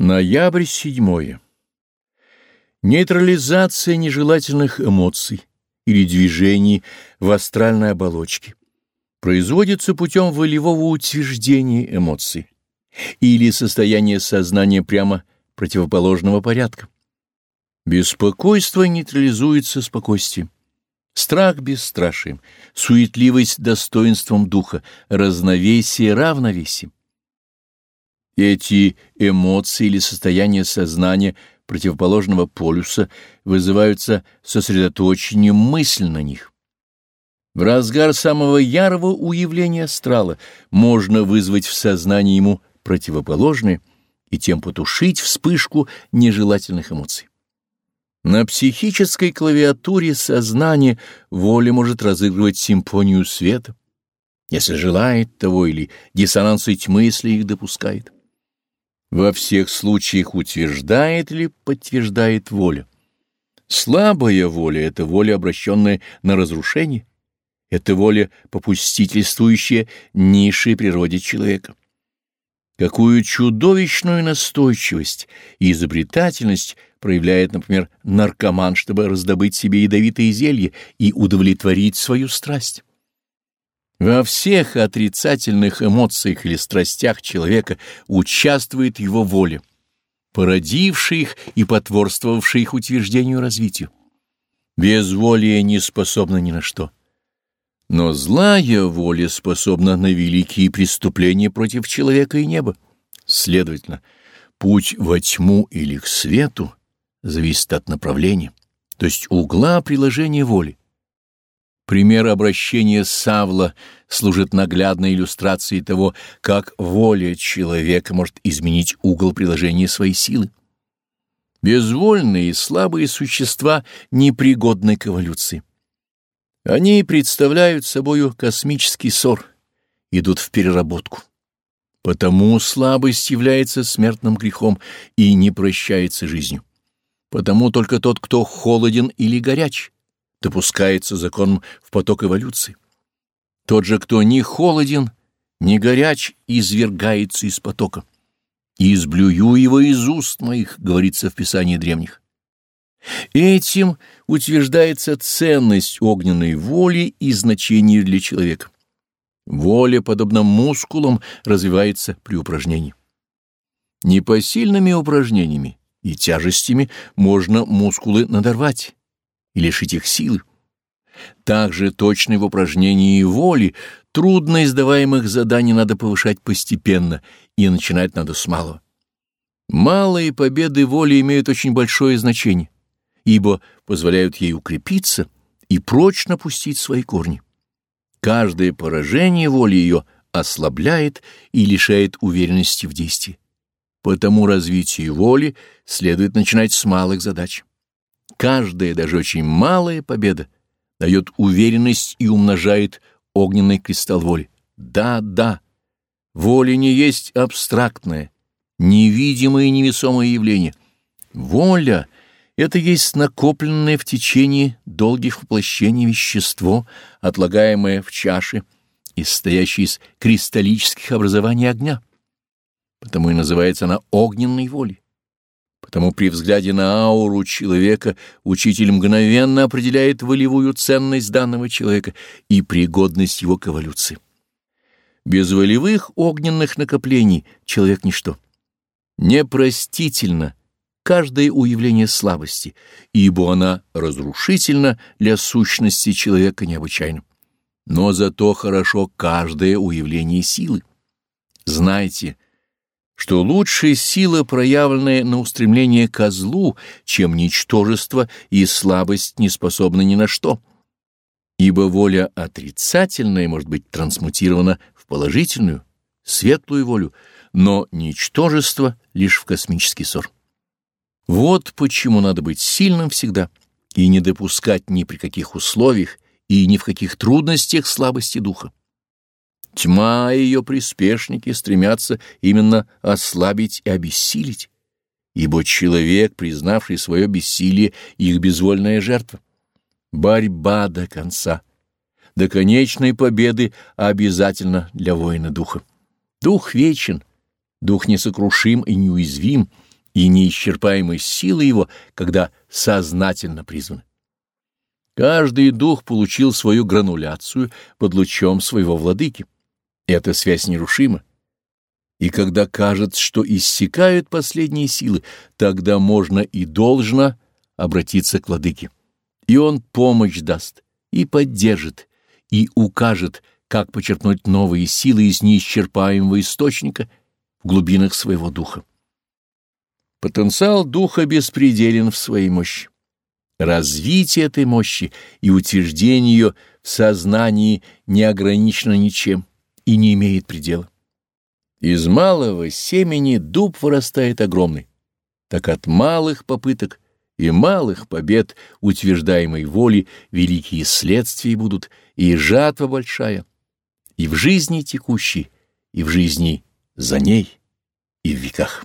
Ноябрь седьмое. Нейтрализация нежелательных эмоций или движений в астральной оболочке производится путем волевого утверждения эмоций или состояния сознания прямо противоположного порядка. Беспокойство нейтрализуется спокойствием, страх бесстрашием, суетливость достоинством духа, равновесие равновесием. Эти эмоции или состояния сознания противоположного полюса вызываются сосредоточением мысли на них. В разгар самого ярого уявления астрала можно вызвать в сознании ему противоположное и тем потушить вспышку нежелательных эмоций. На психической клавиатуре сознания воля может разыгрывать симфонию света, если желает того или диссонансы тьмы, если их допускает во всех случаях утверждает или подтверждает воля. Слабая воля — это воля, обращенная на разрушение, это воля, попустительствующая низшей природе человека. Какую чудовищную настойчивость и изобретательность проявляет, например, наркоман, чтобы раздобыть себе ядовитые зелья и удовлетворить свою страсть. Во всех отрицательных эмоциях или страстях человека участвует его воля, породившая их и потворствовавшая их утверждению развитию. Безволие не способна ни на что. Но злая воля способна на великие преступления против человека и неба. Следовательно, путь во тьму или к свету зависит от направления, то есть угла приложения воли. Пример обращения Савла служит наглядной иллюстрацией того, как воля человека может изменить угол приложения своей силы. Безвольные и слабые существа непригодны к эволюции. Они представляют собою космический ссор, идут в переработку. Потому слабость является смертным грехом и не прощается жизнью. Потому только тот, кто холоден или горяч, допускается законом в поток эволюции. Тот же, кто не холоден, не горяч, извергается из потока. «И изблюю его из уст моих», — говорится в Писании древних. Этим утверждается ценность огненной воли и значение для человека. Воля, подобно мускулам, развивается при упражнении. Непосильными упражнениями и тяжестями можно мускулы надорвать, и лишить их силы. Также точно в упражнении воли трудно издаваемых заданий надо повышать постепенно, и начинать надо с малого. Малые победы воли имеют очень большое значение, ибо позволяют ей укрепиться и прочно пустить свои корни. Каждое поражение воли ее ослабляет и лишает уверенности в действии. Потому развитие воли следует начинать с малых задач. Каждая, даже очень малая победа дает уверенность и умножает огненный кристалл воли. Да, да, воля не есть абстрактное, невидимое и невесомое явление. Воля — это есть накопленное в течение долгих воплощений вещество, отлагаемое в чаше и состоящее из кристаллических образований огня. Потому и называется она огненной волей. Потому при взгляде на ауру человека учитель мгновенно определяет волевую ценность данного человека и пригодность его к эволюции. Без волевых огненных накоплений человек — ничто. Непростительно каждое уявление слабости, ибо она разрушительна для сущности человека необычайно. Но зато хорошо каждое уявление силы. Знайте — что лучшая сила, проявленная на устремление ко злу, чем ничтожество и слабость не способны ни на что. Ибо воля отрицательная может быть трансмутирована в положительную, светлую волю, но ничтожество лишь в космический ссор. Вот почему надо быть сильным всегда и не допускать ни при каких условиях и ни в каких трудностях слабости духа. Тьма и ее приспешники стремятся именно ослабить и обессилить, ибо человек, признавший свое бессилие, их безвольная жертва. Борьба до конца, до конечной победы обязательно для воина духа. Дух вечен, дух несокрушим и неуязвим, и неисчерпаемой силы его, когда сознательно призваны. Каждый дух получил свою грануляцию под лучом своего владыки. Эта связь нерушима. И когда кажется, что иссякают последние силы, тогда можно и должно обратиться к владыке. И он помощь даст, и поддержит, и укажет, как почерпнуть новые силы из неисчерпаемого источника в глубинах своего духа. Потенциал духа беспределен в своей мощи. Развитие этой мощи и утверждение ее в сознании не ограничено ничем и не имеет предела. Из малого семени дуб вырастает огромный. Так от малых попыток и малых побед утверждаемой воли великие следствия будут, и жатва большая, и в жизни текущей, и в жизни за ней, и в веках.